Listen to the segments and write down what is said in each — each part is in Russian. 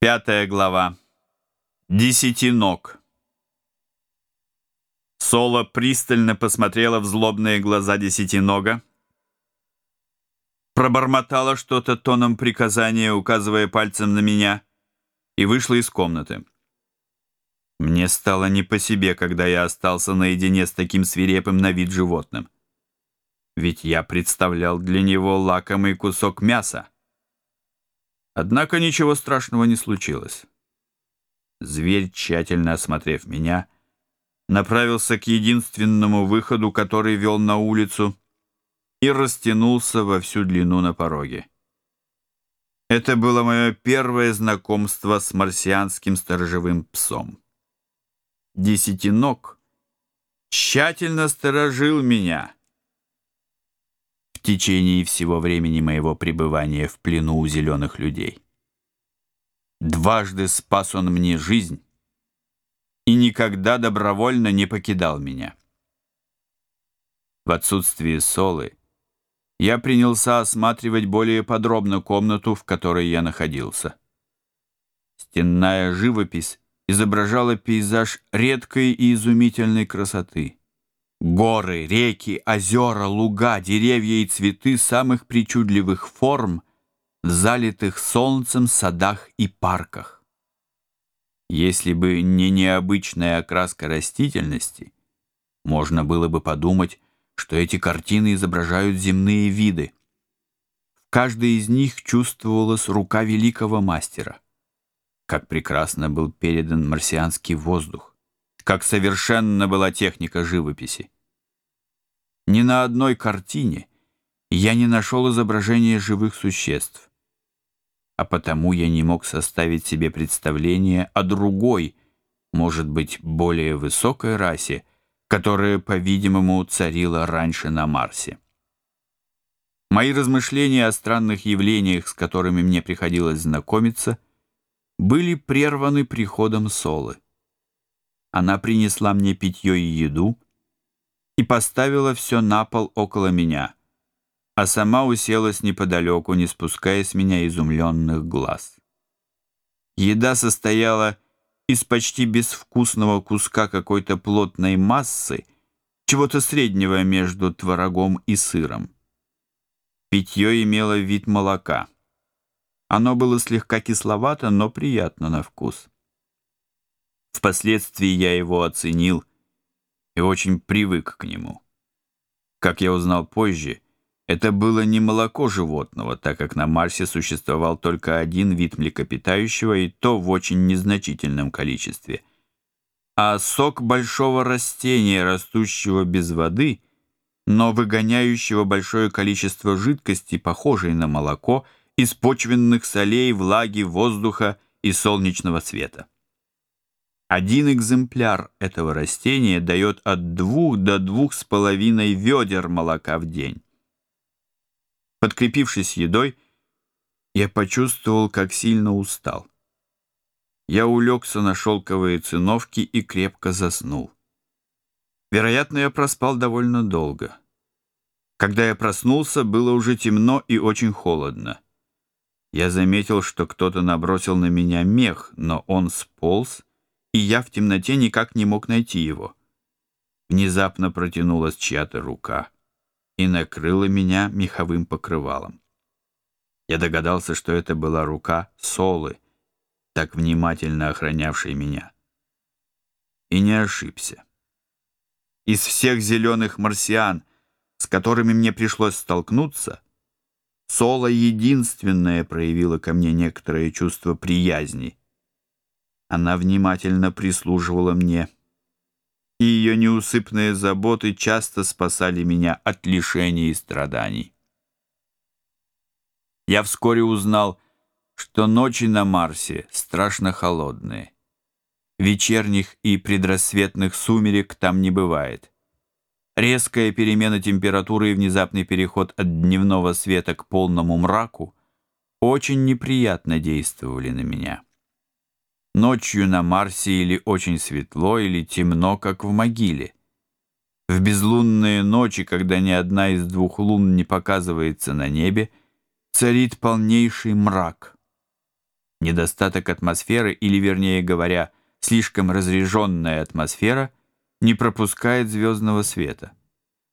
Пятая глава. Десятиног. Соло пристально посмотрела в злобные глаза Десятинога, пробормотала что-то тоном приказания, указывая пальцем на меня, и вышла из комнаты. Мне стало не по себе, когда я остался наедине с таким свирепым на вид животным. Ведь я представлял для него лакомый кусок мяса. Однако ничего страшного не случилось. Зверь, тщательно осмотрев меня, направился к единственному выходу, который вел на улицу, и растянулся во всю длину на пороге. Это было мое первое знакомство с марсианским сторожевым псом. Десятиног тщательно сторожил меня — течение всего времени моего пребывания в плену у зеленых людей. Дважды спас он мне жизнь и никогда добровольно не покидал меня. В отсутствие Солы я принялся осматривать более подробно комнату, в которой я находился. Стенная живопись изображала пейзаж редкой и изумительной красоты — горы, реки, озера, луга, деревья и цветы самых причудливых форм в залитых солнцем садах и парках. Если бы не необычная окраска растительности, можно было бы подумать, что эти картины изображают земные виды. В каждой из них чувствовалась рука великого мастера. Как прекрасно был передан марсианский воздух как совершенно была техника живописи. Ни на одной картине я не нашел изображения живых существ, а потому я не мог составить себе представление о другой, может быть, более высокой расе, которая, по-видимому, царила раньше на Марсе. Мои размышления о странных явлениях, с которыми мне приходилось знакомиться, были прерваны приходом Солы. Она принесла мне питье и еду и поставила все на пол около меня, а сама уселась неподалеку, не спуская с меня изумленных глаз. Еда состояла из почти безвкусного куска какой-то плотной массы, чего-то среднего между творогом и сыром. Питье имело вид молока. Оно было слегка кисловато, но приятно на вкус. Впоследствии я его оценил и очень привык к нему. Как я узнал позже, это было не молоко животного, так как на Марсе существовал только один вид млекопитающего, и то в очень незначительном количестве, а сок большого растения, растущего без воды, но выгоняющего большое количество жидкости, похожей на молоко, из почвенных солей, влаги, воздуха и солнечного света. Один экземпляр этого растения дает от двух до 2,5 ведер молока в день. Подкрепившись едой, я почувствовал, как сильно устал. Я улегся на шелковые циновки и крепко заснул. Вероятно, я проспал довольно долго. Когда я проснулся, было уже темно и очень холодно. Я заметил, что кто-то набросил на меня мех, но он сполз, и я в темноте никак не мог найти его. Внезапно протянулась чья-то рука и накрыла меня меховым покрывалом. Я догадался, что это была рука Солы, так внимательно охранявшей меня. И не ошибся. Из всех зеленых марсиан, с которыми мне пришлось столкнуться, Сола единственная проявила ко мне некоторое чувство приязни — она внимательно прислуживала мне, и ее неусыпные заботы часто спасали меня от лишений и страданий. Я вскоре узнал, что ночи на Марсе страшно холодные. Вечерних и предрассветных сумерек там не бывает. Резкая перемена температуры и внезапный переход от дневного света к полному мраку очень неприятно действовали на меня. Ночью на Марсе или очень светло, или темно, как в могиле. В безлунные ночи, когда ни одна из двух лун не показывается на небе, царит полнейший мрак. Недостаток атмосферы, или, вернее говоря, слишком разреженная атмосфера, не пропускает звездного света.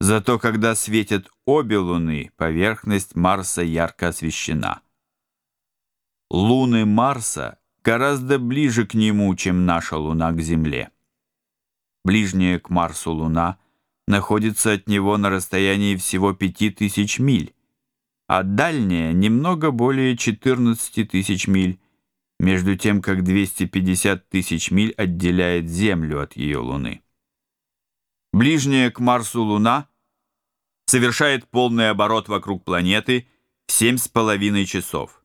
Зато когда светят обе луны, поверхность Марса ярко освещена. Луны Марса гораздо ближе к нему, чем наша Луна к Земле. Ближняя к Марсу Луна находится от него на расстоянии всего 5000 миль, а дальняя немного более 14 тысяч миль, между тем как 250 тысяч миль отделяет Землю от ее Луны. Ближняя к Марсу Луна совершает полный оборот вокруг планеты в 7,5 часов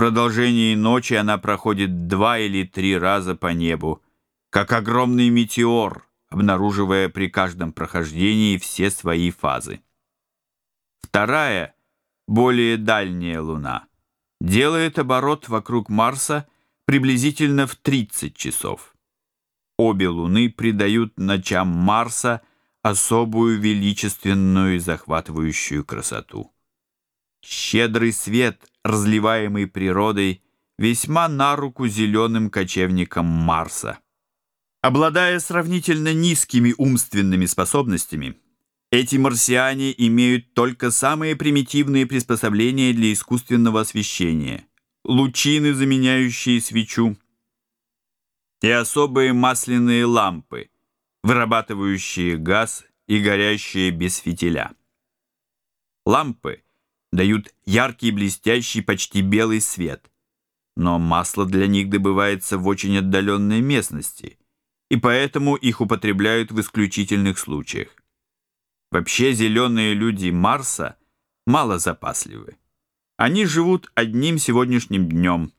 продолжении ночи она проходит два или три раза по небу, как огромный метеор, обнаруживая при каждом прохождении все свои фазы. Вторая, более дальняя Луна, делает оборот вокруг Марса приблизительно в 30 часов. Обе Луны придают ночам Марса особую величественную и захватывающую красоту. Щедрый свет разливаемый природой, весьма на руку зеленым кочевникам Марса. Обладая сравнительно низкими умственными способностями, эти марсиане имеют только самые примитивные приспособления для искусственного освещения, лучины, заменяющие свечу, и особые масляные лампы, вырабатывающие газ и горящие без фитиля. Лампы — дают яркий, блестящий, почти белый свет. Но масло для них добывается в очень отдаленной местности, и поэтому их употребляют в исключительных случаях. Вообще зеленые люди Марса мало запасливы. Они живут одним сегодняшним днем,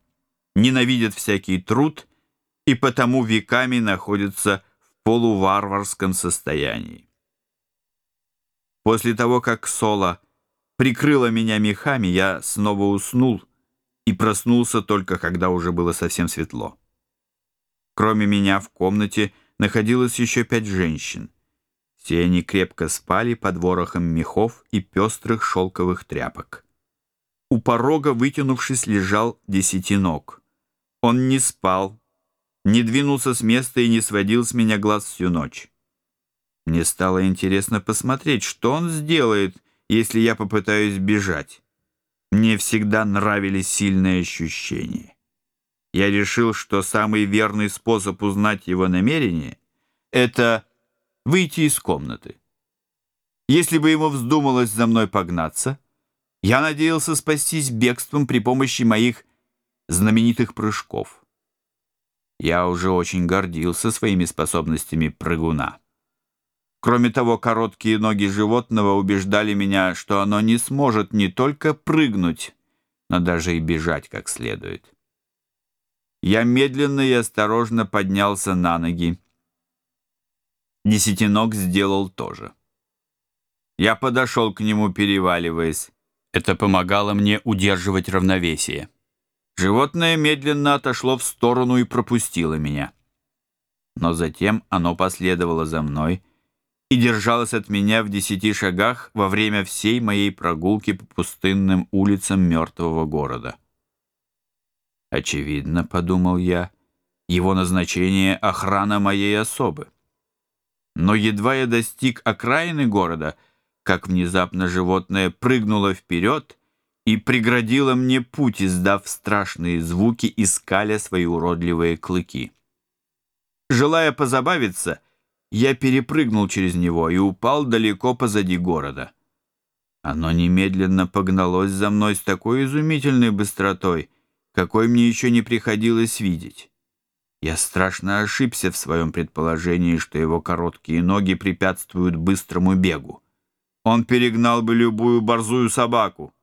ненавидят всякий труд и потому веками находятся в полуварварском состоянии. После того, как Соло – прикрыла меня мехами, я снова уснул и проснулся только когда уже было совсем светло. Кроме меня в комнате находилось еще пять женщин. Все они крепко спали под ворохом мехов и пестрых шелковых тряпок. У порога, вытянувшись, лежал десятиног. Он не спал, не двинулся с места и не сводил с меня глаз всю ночь. Мне стало интересно посмотреть, что он сделает, если я попытаюсь бежать. Мне всегда нравились сильные ощущения. Я решил, что самый верный способ узнать его намерение — это выйти из комнаты. Если бы ему вздумалось за мной погнаться, я надеялся спастись бегством при помощи моих знаменитых прыжков. Я уже очень гордился своими способностями прыгуна. Кроме того, короткие ноги животного убеждали меня, что оно не сможет не только прыгнуть, но даже и бежать как следует. Я медленно и осторожно поднялся на ноги. Десятиног сделал то же. Я подошел к нему, переваливаясь. Это помогало мне удерживать равновесие. Животное медленно отошло в сторону и пропустило меня. Но затем оно последовало за мной — и держалась от меня в десяти шагах во время всей моей прогулки по пустынным улицам мертвого города. Очевидно, подумал я, его назначение — охрана моей особы. Но едва я достиг окраины города, как внезапно животное прыгнуло вперед и преградило мне путь, издав страшные звуки и скаля свои уродливые клыки. Желая позабавиться — я перепрыгнул через него и упал далеко позади города. Оно немедленно погналось за мной с такой изумительной быстротой, какой мне еще не приходилось видеть. Я страшно ошибся в своем предположении, что его короткие ноги препятствуют быстрому бегу. Он перегнал бы любую борзую собаку.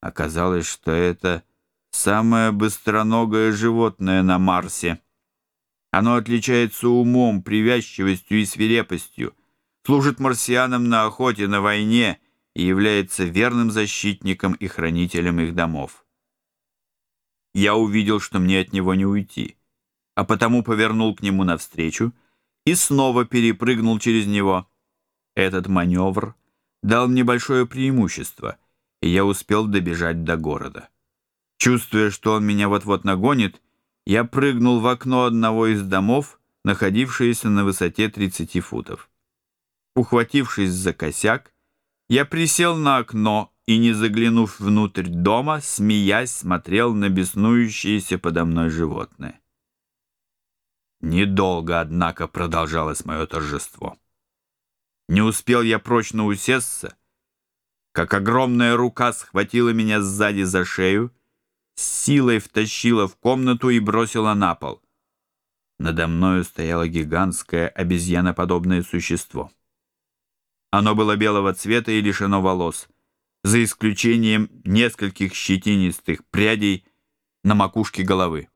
Оказалось, что это самое быстроногое животное на Марсе — оно отличается умом, привязчивостью и свирепостью, служит марсианам на охоте, на войне и является верным защитником и хранителем их домов. Я увидел, что мне от него не уйти, а потому повернул к нему навстречу и снова перепрыгнул через него. Этот маневр дал мне большое преимущество, и я успел добежать до города. Чувствуя, что он меня вот-вот нагонит, я прыгнул в окно одного из домов, находившееся на высоте 30 футов. Ухватившись за косяк, я присел на окно и, не заглянув внутрь дома, смеясь, смотрел на беснующееся подо мной животное. Недолго, однако, продолжалось мое торжество. Не успел я прочно усесться, как огромная рука схватила меня сзади за шею силой втащила в комнату и бросила на пол. Надо мною стояло гигантское обезьяноподобное существо. Оно было белого цвета и лишено волос, за исключением нескольких щетинистых прядей на макушке головы.